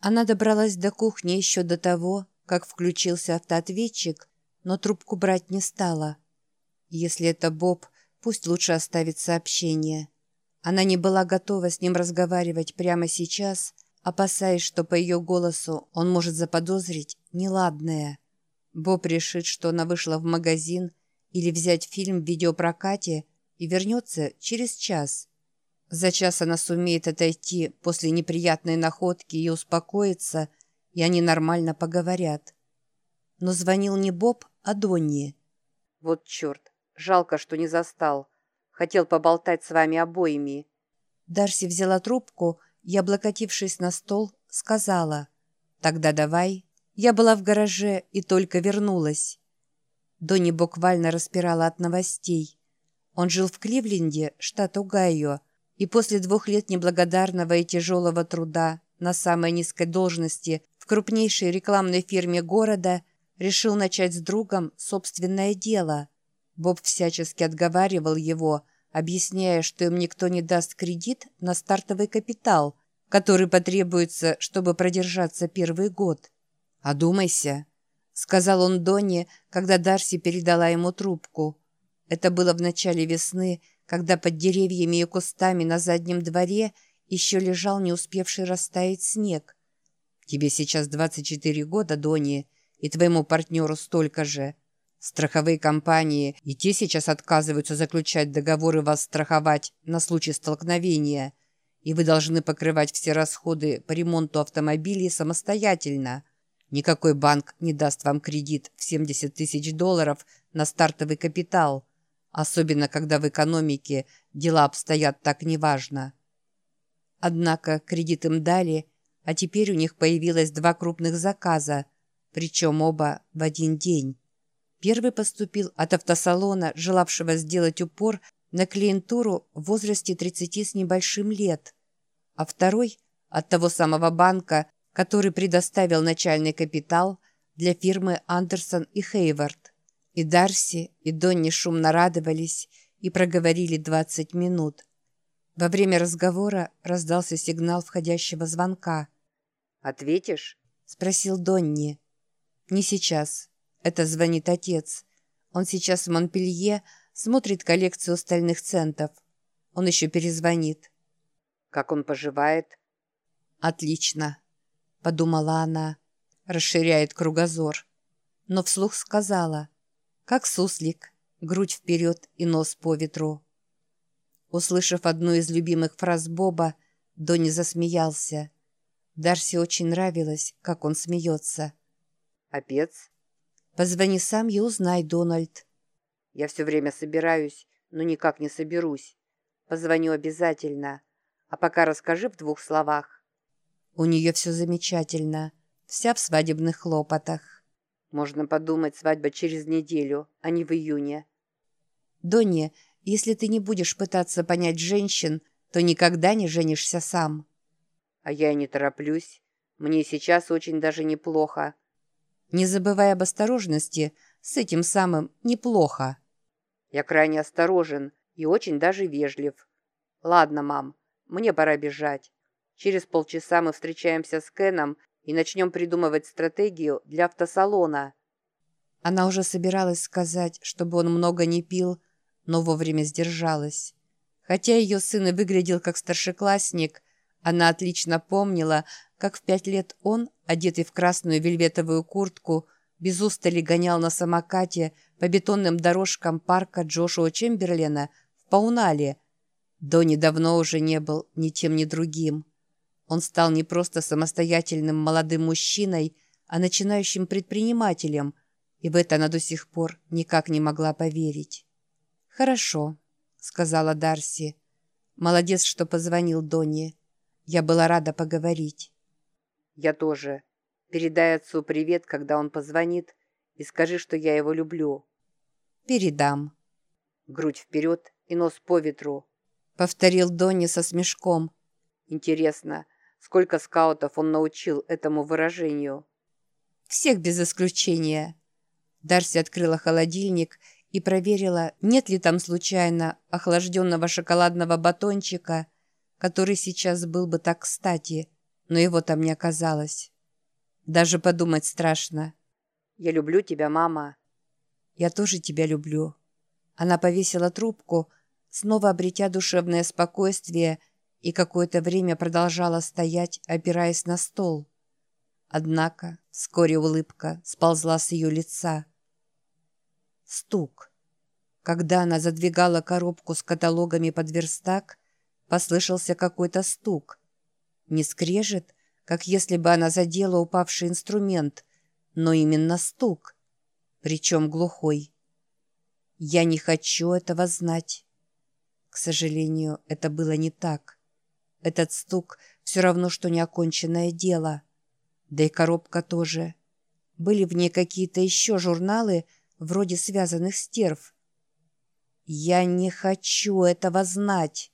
Она добралась до кухни еще до того, как включился автоответчик, но трубку брать не стала. Если это Боб, пусть лучше оставит сообщение. Она не была готова с ним разговаривать прямо сейчас, опасаясь, что по ее голосу он может заподозрить неладное. Боб решит, что она вышла в магазин или взять фильм в видеопрокате и вернется через час. За час она сумеет отойти после неприятной находки и успокоиться, и они нормально поговорят. Но звонил не Боб, а Донни. «Вот черт, жалко, что не застал. Хотел поболтать с вами обоими». Дарси взяла трубку и, облокотившись на стол, сказала «Тогда давай». Я была в гараже и только вернулась. Донни буквально распирала от новостей. Он жил в Кливленде, штат Огайо, и после двух лет неблагодарного и тяжелого труда на самой низкой должности в крупнейшей рекламной фирме города решил начать с другом собственное дело. Боб всячески отговаривал его, объясняя, что им никто не даст кредит на стартовый капитал, который потребуется, чтобы продержаться первый год. «Одумайся», — сказал он Донне, когда Дарси передала ему трубку. Это было в начале весны, когда под деревьями и кустами на заднем дворе еще лежал не успевший растаять снег. «Тебе сейчас 24 года, Донни, и твоему партнеру столько же. Страховые компании и те сейчас отказываются заключать договоры вас страховать на случай столкновения, и вы должны покрывать все расходы по ремонту автомобилей самостоятельно». Никакой банк не даст вам кредит в 70 тысяч долларов на стартовый капитал, особенно когда в экономике дела обстоят так неважно. Однако кредит им дали, а теперь у них появилось два крупных заказа, причем оба в один день. Первый поступил от автосалона, желавшего сделать упор на клиентуру в возрасте 30 с небольшим лет, а второй – от того самого банка, который предоставил начальный капитал для фирмы Андерсон и Хейвард. И Дарси, и Донни шумно радовались и проговорили 20 минут. Во время разговора раздался сигнал входящего звонка. «Ответишь?» — спросил Донни. «Не сейчас. Это звонит отец. Он сейчас в Монпелье смотрит коллекцию стальных центов. Он еще перезвонит». «Как он поживает?» «Отлично», — подумала она, расширяет кругозор. Но вслух сказала, как суслик, грудь вперед и нос по ветру. Услышав одну из любимых фраз Боба, Донни засмеялся. Дарси очень нравилось, как он смеется. «Опец?» «Позвони сам и узнай, Дональд». «Я все время собираюсь, но никак не соберусь. Позвоню обязательно. А пока расскажи в двух словах. У нее все замечательно, вся в свадебных хлопотах. Можно подумать, свадьба через неделю, а не в июне. Донни, если ты не будешь пытаться понять женщин, то никогда не женишься сам. А я и не тороплюсь. Мне сейчас очень даже неплохо. Не забывай об осторожности, с этим самым неплохо. Я крайне осторожен и очень даже вежлив. Ладно, мам, мне пора бежать. Через полчаса мы встречаемся с Кеном и начнем придумывать стратегию для автосалона». Она уже собиралась сказать, чтобы он много не пил, но вовремя сдержалась. Хотя ее сын и выглядел как старшеклассник, она отлично помнила, как в пять лет он, одетый в красную вельветовую куртку, без устали гонял на самокате по бетонным дорожкам парка Джошуа Чемберлена в Паунале. Донни давно уже не был ни тем, ни другим. Он стал не просто самостоятельным молодым мужчиной, а начинающим предпринимателем, и в это она до сих пор никак не могла поверить. «Хорошо», — сказала Дарси. «Молодец, что позвонил Донни. Я была рада поговорить». «Я тоже. Передай отцу привет, когда он позвонит, и скажи, что я его люблю». «Передам». «Грудь вперед и нос по ветру», — повторил Донни со смешком. «Интересно, Сколько скаутов он научил этому выражению? Всех без исключения. Дарси открыла холодильник и проверила, нет ли там случайно охлажденного шоколадного батончика, который сейчас был бы так кстати, но его там не оказалось. Даже подумать страшно. «Я люблю тебя, мама». «Я тоже тебя люблю». Она повесила трубку, снова обретя душевное спокойствие и какое-то время продолжала стоять, опираясь на стол. Однако вскоре улыбка сползла с ее лица. Стук. Когда она задвигала коробку с каталогами под верстак, послышался какой-то стук. Не скрежет, как если бы она задела упавший инструмент, но именно стук, причем глухой. Я не хочу этого знать. К сожалению, это было не так. Этот стук все равно, что неоконченное дело. Да и коробка тоже. Были в ней какие-то еще журналы, вроде связанных стерв. Я не хочу этого знать.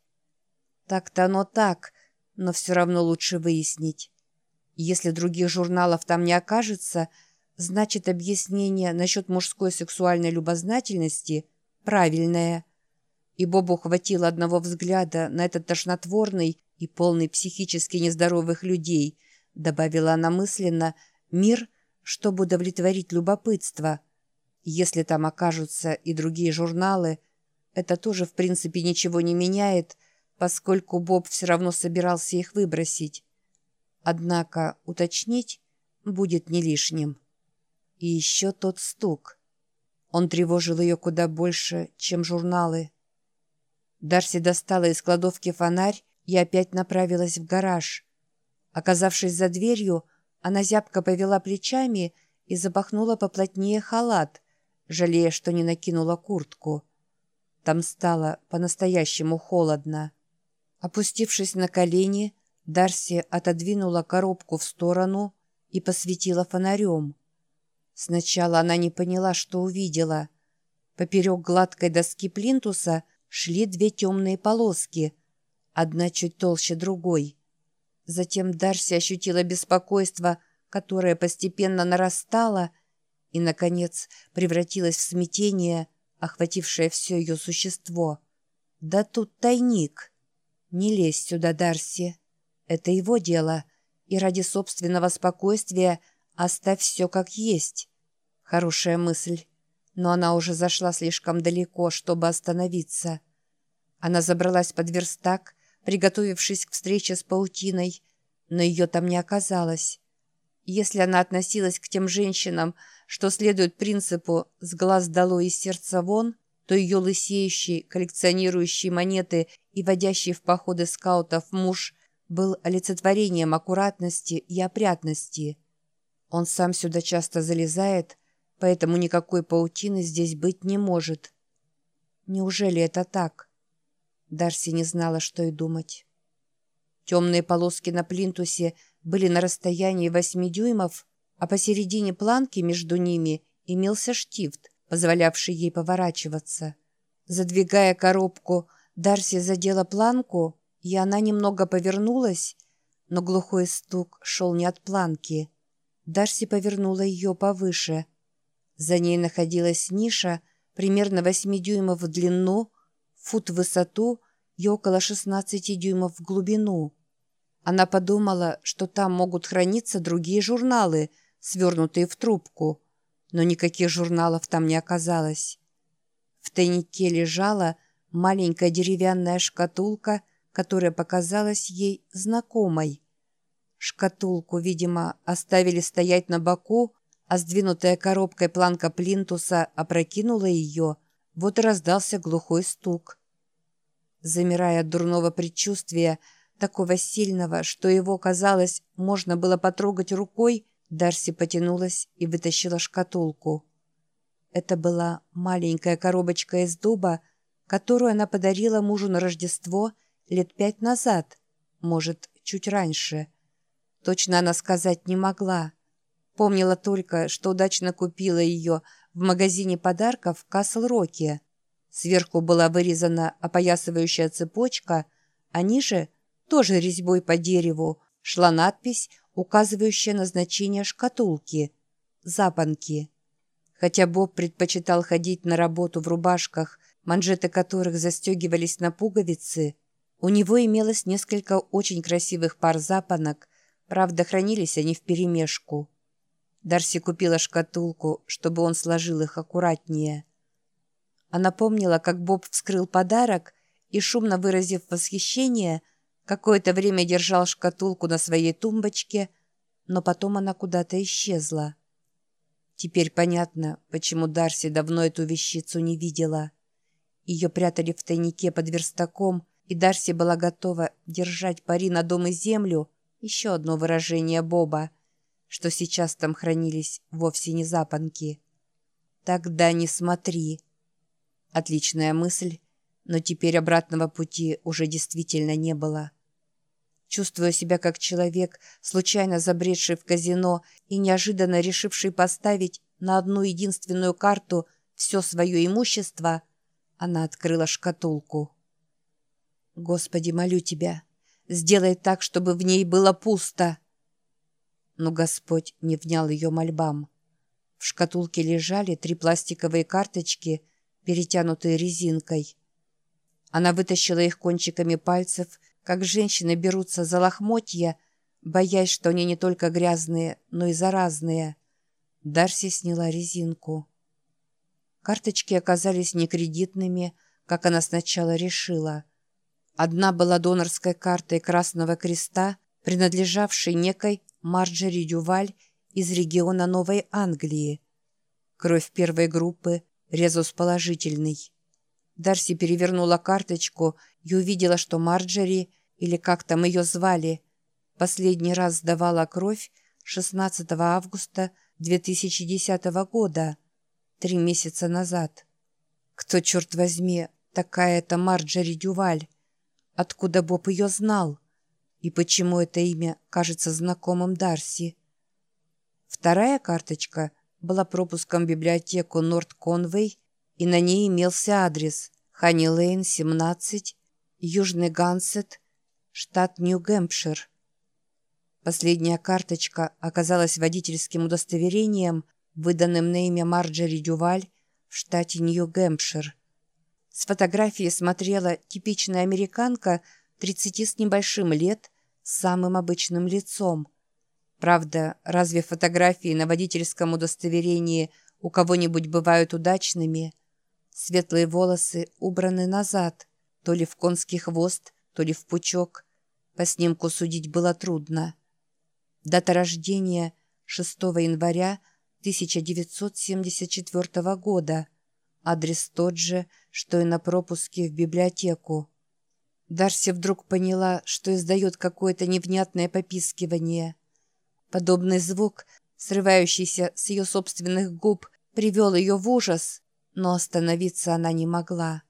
Так-то оно так, но все равно лучше выяснить. Если других журналов там не окажется, значит объяснение насчет мужской сексуальной любознательности правильное. И Бобу хватило одного взгляда на этот тошнотворный и полный психически нездоровых людей, добавила она мысленно, мир, чтобы удовлетворить любопытство. Если там окажутся и другие журналы, это тоже в принципе ничего не меняет, поскольку Боб все равно собирался их выбросить. Однако уточнить будет не лишним. И еще тот стук. Он тревожил ее куда больше, чем журналы. Дарси достала из кладовки фонарь и опять направилась в гараж. Оказавшись за дверью, она зябко повела плечами и запахнула поплотнее халат, жалея, что не накинула куртку. Там стало по-настоящему холодно. Опустившись на колени, Дарси отодвинула коробку в сторону и посветила фонарем. Сначала она не поняла, что увидела. Поперек гладкой доски плинтуса шли две темные полоски, одна чуть толще другой. Затем Дарси ощутила беспокойство, которое постепенно нарастало и, наконец, превратилось в смятение, охватившее все ее существо. «Да тут тайник!» «Не лезь сюда, Дарси!» Это его дело, и ради собственного спокойствия оставь все как есть. Хорошая мысль, но она уже зашла слишком далеко, чтобы остановиться. Она забралась под верстак, приготовившись к встрече с паутиной, но ее там не оказалось. Если она относилась к тем женщинам, что следуют принципу «с глаз долой и сердца вон», то ее лысеющий, коллекционирующий монеты и водящий в походы скаутов муж был олицетворением аккуратности и опрятности. Он сам сюда часто залезает, поэтому никакой паутины здесь быть не может. Неужели это так? Дарси не знала, что и думать. Темные полоски на плинтусе были на расстоянии восьми дюймов, а посередине планки между ними имелся штифт, позволявший ей поворачиваться. Задвигая коробку, Дарси задела планку, и она немного повернулась, но глухой стук шел не от планки. Дарси повернула ее повыше. За ней находилась ниша, примерно 8 дюймов в длину, фут в высоту и около 16 дюймов в глубину. Она подумала, что там могут храниться другие журналы, свернутые в трубку, но никаких журналов там не оказалось. В тайнике лежала маленькая деревянная шкатулка — которая показалась ей знакомой. Шкатулку, видимо, оставили стоять на боку, а сдвинутая коробкой планка плинтуса опрокинула ее, вот и раздался глухой стук. Замирая от дурного предчувствия, такого сильного, что его, казалось, можно было потрогать рукой, Дарси потянулась и вытащила шкатулку. Это была маленькая коробочка из дуба, которую она подарила мужу на Рождество – лет пять назад, может, чуть раньше. Точно она сказать не могла. Помнила только, что удачно купила ее в магазине подарков в Касл-Роке. Сверху была вырезана опоясывающая цепочка, а ниже, тоже резьбой по дереву, шла надпись, указывающая назначение шкатулки – запонки. Хотя Боб предпочитал ходить на работу в рубашках, манжеты которых застегивались на пуговицы – у него имелось несколько очень красивых пар запонок, Правда, хранились они вперемешку. Дарси купила шкатулку, чтобы он сложил их аккуратнее. Она помнила, как Боб вскрыл подарок и, шумно выразив восхищение, какое-то время держал шкатулку на своей тумбочке, но потом она куда-то исчезла. Теперь понятно, почему Дарси давно эту вещицу не видела. Ее прятали в тайнике под верстаком, и Дарси была готова держать пари на дом и землю, еще одно выражение Боба, что сейчас там хранились вовсе не запонки. «Тогда не смотри». Отличная мысль, но теперь обратного пути уже действительно не было. Чувствуя себя как человек, случайно забредший в казино и неожиданно решивший поставить на одну единственную карту все свое имущество, она открыла шкатулку. «Господи, молю Тебя, сделай так, чтобы в ней было пусто!» Но Господь не внял ее мольбам. В шкатулке лежали три пластиковые карточки, перетянутые резинкой. Она вытащила их кончиками пальцев, как женщины берутся за лохмотья, боясь, что они не только грязные, но и заразные. Дарси сняла резинку. Карточки оказались не кредитными, как она сначала решила. Одна была донорской картой Красного Креста, принадлежавшей некой Марджери Дюваль из региона Новой Англии. Кровь первой группы, резус положительный. Дарси перевернула карточку и увидела, что Марджери, или как там ее звали, последний раз сдавала кровь 16 августа 2010 года, три месяца назад. Кто, черт возьми, такая эта Марджери Дюваль? Откуда Боб ее знал? И почему это имя кажется знакомым Дарси? Вторая карточка была пропуском в библиотеку Норт Конвей, и на ней имелся адрес Ханни Лейн, 17, Южный Гансет, штат Нью-Гэмпшир. Последняя карточка оказалась водительским удостоверением, выданным на имя Марджери Дюваль в штате Нью-Гэмпшир. С фотографии смотрела типичная американка 30 с небольшим лет с самым обычным лицом. Правда, разве фотографии на водительском удостоверении у кого-нибудь бывают удачными? Светлые волосы убраны назад, то ли в конский хвост, то ли в пучок. По снимку судить было трудно. Дата рождения 6 января 1974 года. Адрес тот же, что и на пропуске в библиотеку. Дарси вдруг поняла, что издает какое-то невнятное попискивание. Подобный звук, срывающийся с ее собственных губ, привел ее в ужас, но остановиться она не могла.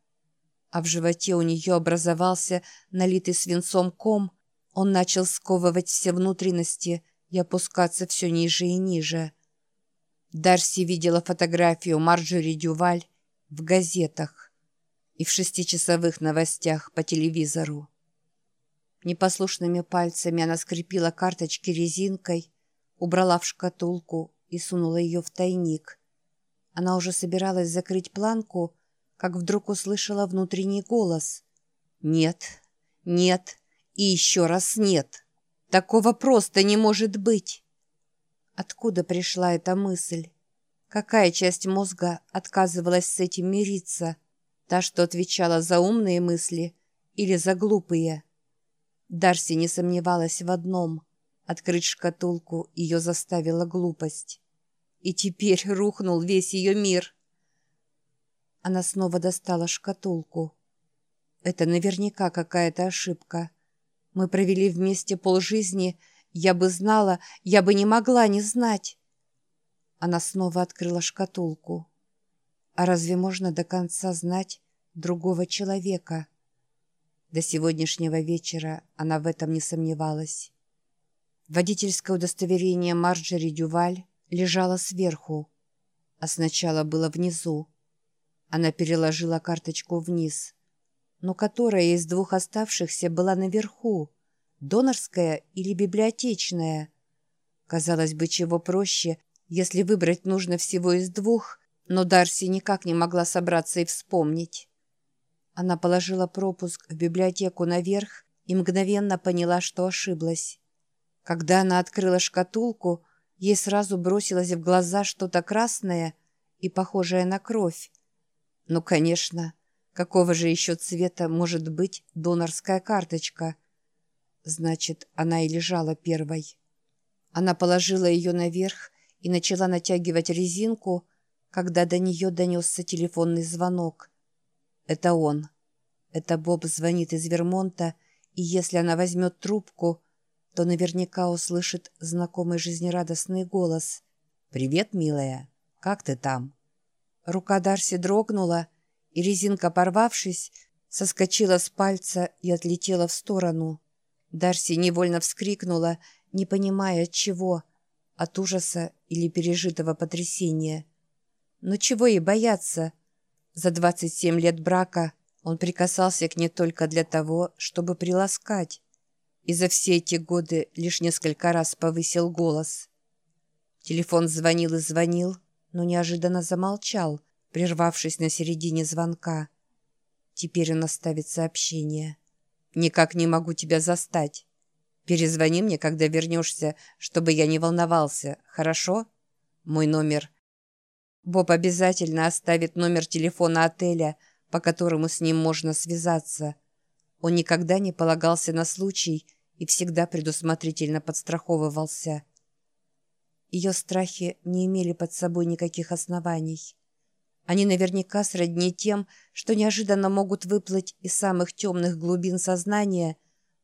А в животе у нее образовался налитый свинцом ком, он начал сковывать все внутренности и опускаться все ниже и ниже. Дарси видела фотографию Марджори Дюваль в газетах и в шестичасовых новостях по телевизору. Непослушными пальцами она скрепила карточки резинкой, убрала в шкатулку и сунула ее в тайник. Она уже собиралась закрыть планку, как вдруг услышала внутренний голос. «Нет, нет, и еще раз нет. Такого просто не может быть. Откуда пришла эта мысль? Какая часть мозга отказывалась с этим мириться? Та, что отвечала за умные мысли или за глупые? Дарси не сомневалась в одном. Открыть шкатулку ее заставила глупость. И теперь рухнул весь ее мир. Она снова достала шкатулку. Это наверняка какая-то ошибка. Мы провели вместе полжизни. Я бы знала, я бы не могла не знать. Она снова открыла шкатулку. А разве можно до конца знать другого человека? До сегодняшнего вечера она в этом не сомневалась. Водительское удостоверение Марджери Дюваль лежало сверху, а сначала было внизу. Она переложила карточку вниз но которая из двух оставшихся была наверху, донорская или библиотечная. Казалось бы, чего проще, если выбрать нужно всего из двух, но Дарси никак не могла собраться и вспомнить. Она положила пропуск в библиотеку наверх и мгновенно поняла, что ошиблась. Когда она открыла шкатулку, ей сразу бросилось в глаза что-то красное и похожее на кровь. Ну, конечно, какого же еще цвета может быть донорская карточка? Значит, она и лежала первой. Она положила ее наверх и начала натягивать резинку, когда до нее донесся телефонный звонок. Это он. Это Боб звонит из Вермонта, и если она возьмет трубку, то наверняка услышит знакомый жизнерадостный голос. «Привет, милая! Как ты там?» Рука Дарси дрогнула, и резинка, порвавшись, соскочила с пальца и отлетела в сторону. Дарси невольно вскрикнула, не понимая от чего, от ужаса или пережитого потрясения. Но чего ей бояться? За 27 лет брака он прикасался к ней только для того, чтобы приласкать и за все эти годы лишь несколько раз повысил голос. Телефон звонил и звонил, но неожиданно замолчал, прервавшись на середине звонка. Теперь он оставит сообщение. «Никак не могу тебя застать. Перезвони мне, когда вернешься, чтобы я не волновался, хорошо? Мой номер...» Боб обязательно оставит номер телефона отеля, по которому с ним можно связаться. Он никогда не полагался на случай, и всегда предусмотрительно подстраховывался. Ее страхи не имели под собой никаких оснований. Они наверняка сродни тем, что неожиданно могут выплыть из самых темных глубин сознания,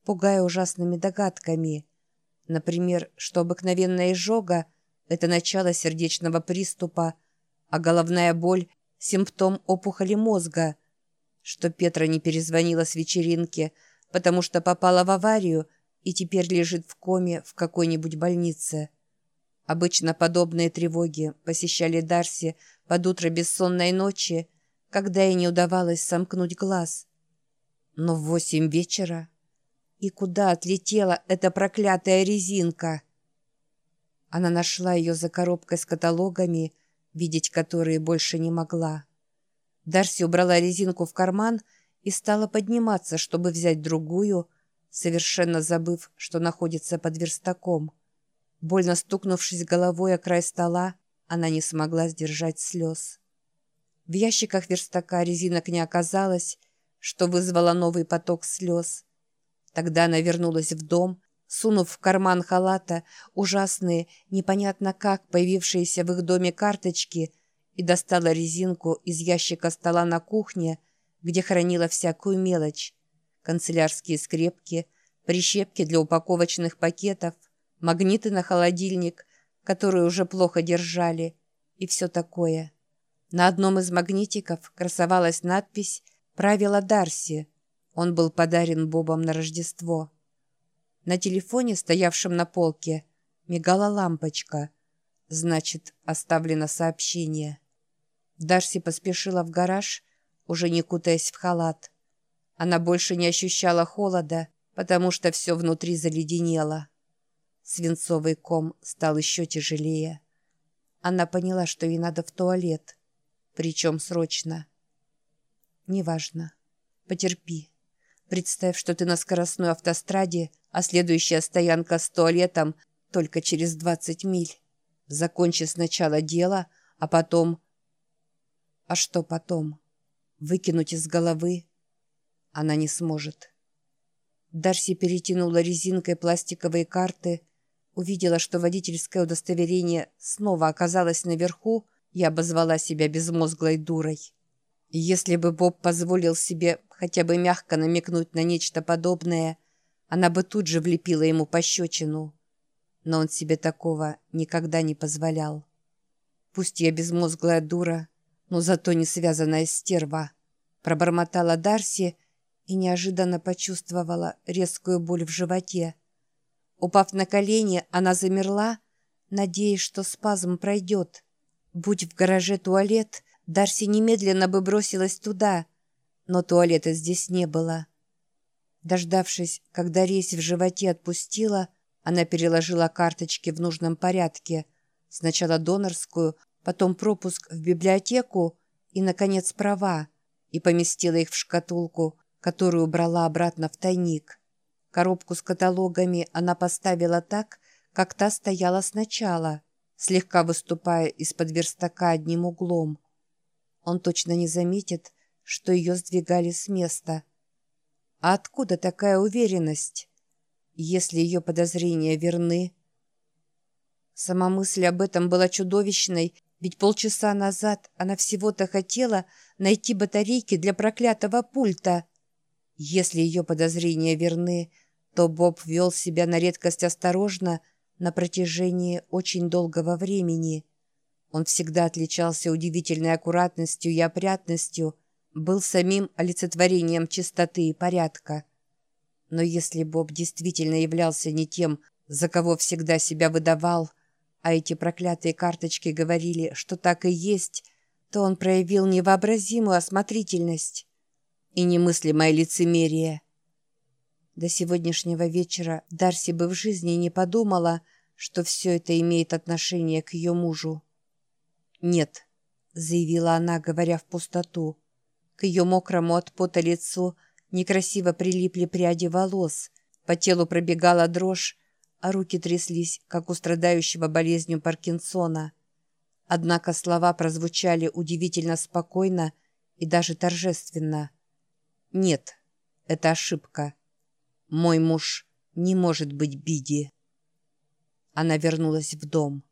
пугая ужасными догадками. Например, что обыкновенная изжога – это начало сердечного приступа, а головная боль – симптом опухоли мозга, что Петра не перезвонила с вечеринки, потому что попала в аварию – и теперь лежит в коме в какой-нибудь больнице. Обычно подобные тревоги посещали Дарси под утро бессонной ночи, когда ей не удавалось сомкнуть глаз. Но в восемь вечера... И куда отлетела эта проклятая резинка? Она нашла ее за коробкой с каталогами, видеть которые больше не могла. Дарси убрала резинку в карман и стала подниматься, чтобы взять другую — совершенно забыв, что находится под верстаком. Больно стукнувшись головой о край стола, она не смогла сдержать слез. В ящиках верстака резинок не оказалось, что вызвало новый поток слез. Тогда она вернулась в дом, сунув в карман халата ужасные, непонятно как появившиеся в их доме карточки и достала резинку из ящика стола на кухне, где хранила всякую мелочь, канцелярские скрепки, прищепки для упаковочных пакетов, магниты на холодильник, которые уже плохо держали, и все такое. На одном из магнитиков красовалась надпись «Правила Дарси». Он был подарен Бобом на Рождество. На телефоне, стоявшем на полке, мигала лампочка. Значит, оставлено сообщение. Дарси поспешила в гараж, уже не кутаясь в халат. Она больше не ощущала холода, потому что все внутри заледенело. Свинцовый ком стал еще тяжелее. Она поняла, что ей надо в туалет, причем срочно. «Неважно. Потерпи. Представь, что ты на скоростной автостраде, а следующая стоянка с туалетом только через 20 миль. Закончи сначала дело, а потом... А что потом? Выкинуть из головы она не сможет. Дарси перетянула резинкой пластиковые карты, увидела, что водительское удостоверение снова оказалось наверху и обозвала себя безмозглой дурой. Если бы Боб позволил себе хотя бы мягко намекнуть на нечто подобное, она бы тут же влепила ему пощечину. Но он себе такого никогда не позволял. Пусть я безмозглая дура, но зато не связанная стерва. Пробормотала Дарси, и неожиданно почувствовала резкую боль в животе. Упав на колени, она замерла, надеясь, что спазм пройдет. Будь в гараже туалет, Дарси немедленно бы бросилась туда, но туалета здесь не было. Дождавшись, когда резь в животе отпустила, она переложила карточки в нужном порядке. Сначала донорскую, потом пропуск в библиотеку и, наконец, права, и поместила их в шкатулку, которую убрала обратно в тайник. Коробку с каталогами она поставила так, как та стояла сначала, слегка выступая из-под верстака одним углом. Он точно не заметит, что ее сдвигали с места. А откуда такая уверенность? Если ее подозрения верны... Сама мысль об этом была чудовищной, ведь полчаса назад она всего-то хотела найти батарейки для проклятого пульта. Если ее подозрения верны, то Боб вел себя на редкость осторожно на протяжении очень долгого времени. Он всегда отличался удивительной аккуратностью и опрятностью, был самим олицетворением чистоты и порядка. Но если Боб действительно являлся не тем, за кого всегда себя выдавал, а эти проклятые карточки говорили, что так и есть, то он проявил невообразимую осмотрительность и немыслимое лицемерие. До сегодняшнего вечера Дарси бы в жизни не подумала, что все это имеет отношение к ее мужу. «Нет», — заявила она, говоря в пустоту. К ее мокрому от пота лицу некрасиво прилипли пряди волос, по телу пробегала дрожь, а руки тряслись, как у страдающего болезнью Паркинсона. Однако слова прозвучали удивительно спокойно и даже торжественно. «Нет, это ошибка. Мой муж не может быть Биди». Она вернулась в дом.